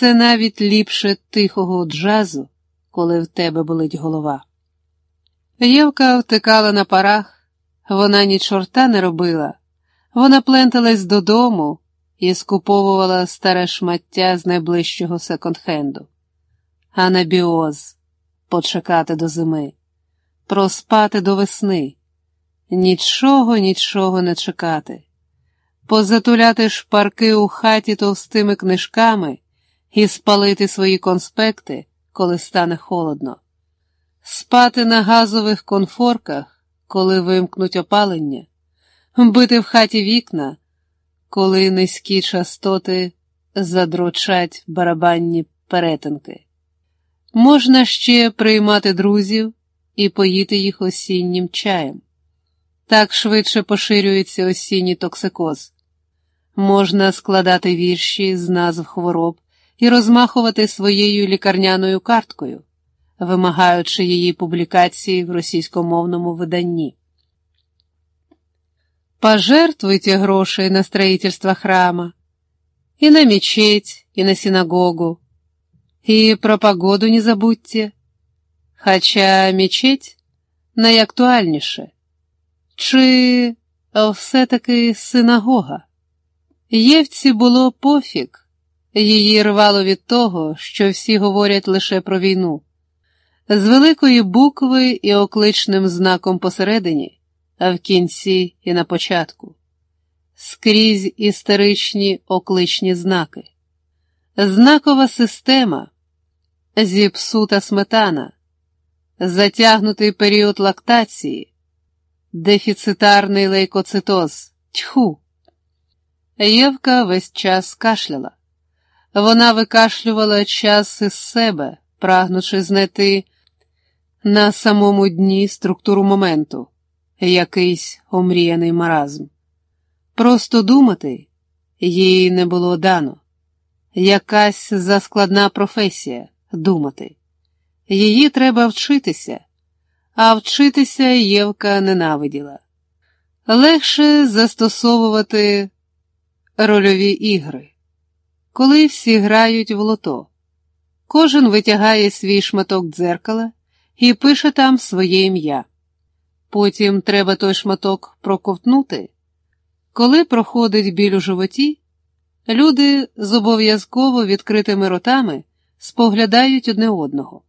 Це навіть ліпше тихого джазу, коли в тебе болить голова. Євка втикала на парах, вона ні чорта не робила, вона пленталась додому і скуповувала старе шмаття з найближчого секонд-хенду. Анабіоз почекати до зими, проспати до весни, нічого, нічого не чекати, позатуляти шпарки у хаті товстими книжками і спалити свої конспекти, коли стане холодно, спати на газових конфорках, коли вимкнуть опалення, бити в хаті вікна, коли низькі частоти задрочать барабанні перетинки. Можна ще приймати друзів і поїти їх осіннім чаєм. Так швидше поширюється осінній токсикоз. Можна складати вірші з назв хвороб і розмахувати своєю лікарняною карткою, вимагаючи її публікації в російськомовному виданні. Пожертвуйте грошей на строительство храма, и на мечеть, и на синагогу, и про погоду не забудьте. Хоча мечеть найактуальніше. Чи все-таки синагога? Євці було пофіг, її рвало від того, що всі говорять лише про війну. З великої букви і окличним знаком посередині, а в кінці і на початку, скрізь історичні окличні знаки, знакова система, зіпсута сметана, затягнутий період лактації, дефіцитарний лейкоцитоз, тьху. Євка весь час кашляла. Вона викашлювала час із себе, прагнучи знайти на самому дні структуру моменту, якийсь омріяний маразм. Просто думати їй не було дано, якась заскладна професія думати. Її треба вчитися, а вчитися Євка ненавиділа. Легше застосовувати рольові ігри коли всі грають в лото. Кожен витягає свій шматок дзеркала і пише там своє ім'я. Потім треба той шматок проковтнути. Коли проходить біль у животі, люди з обов'язково відкритими ротами споглядають одне одного.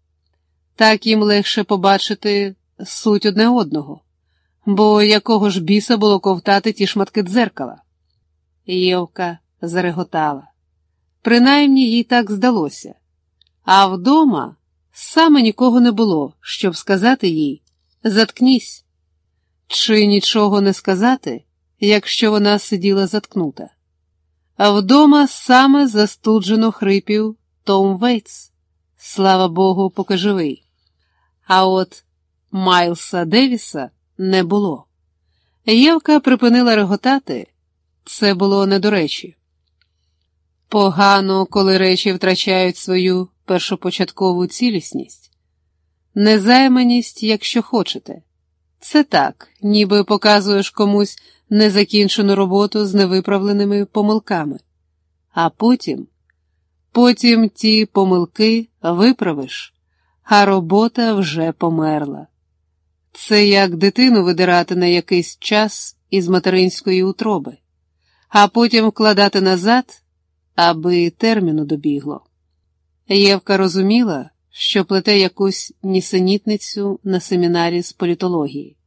Так їм легше побачити суть одне одного, бо якого ж біса було ковтати ті шматки дзеркала. Євка зареготала. Принаймні їй так здалося. А вдома саме нікого не було, щоб сказати їй заткнісь, чи нічого не сказати, якщо вона сиділа заткнута. А вдома саме застуджено хрипів Том Вейтс, слава Богу, поки живий. А от Майлса Девіса не було. Євка припинила реготати, це було не до речі. Погано, коли речі втрачають свою першопочаткову цілісність, незайманість, якщо хочете. Це так, ніби показуєш комусь незакінчену роботу з невиправленими помилками, а потім, потім ті помилки виправиш, а робота вже померла. Це як дитину видирати на якийсь час із материнської утроби, а потім вкладати назад аби терміну добігло. Євка розуміла, що плете якусь нісенітницю на семінарі з політології,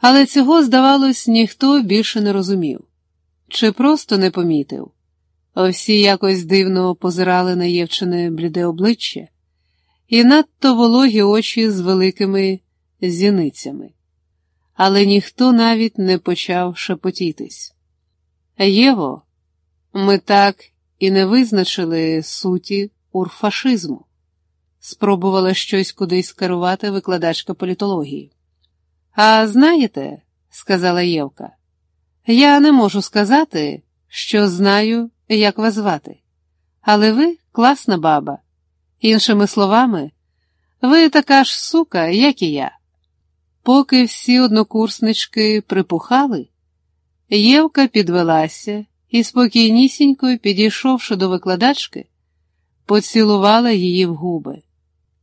але цього, здавалось, ніхто більше не розумів чи просто не помітив. Всі якось дивно позирали на Євчине бліде обличчя і надто вологі очі з великими зіницями, але ніхто навіть не почав шепотітись. Єво, ми так і не визначили суті урфашизму, спробувала щось кудись скерувати викладачка політології. А знаєте, сказала Євка, я не можу сказати, що знаю, як вас звати, але ви класна баба. Іншими словами, ви така ж сука, як і я. Поки всі однокурснички припухали, Євка підвелася і, спокійнісінько, підійшовши до викладачки, поцілувала її в губи.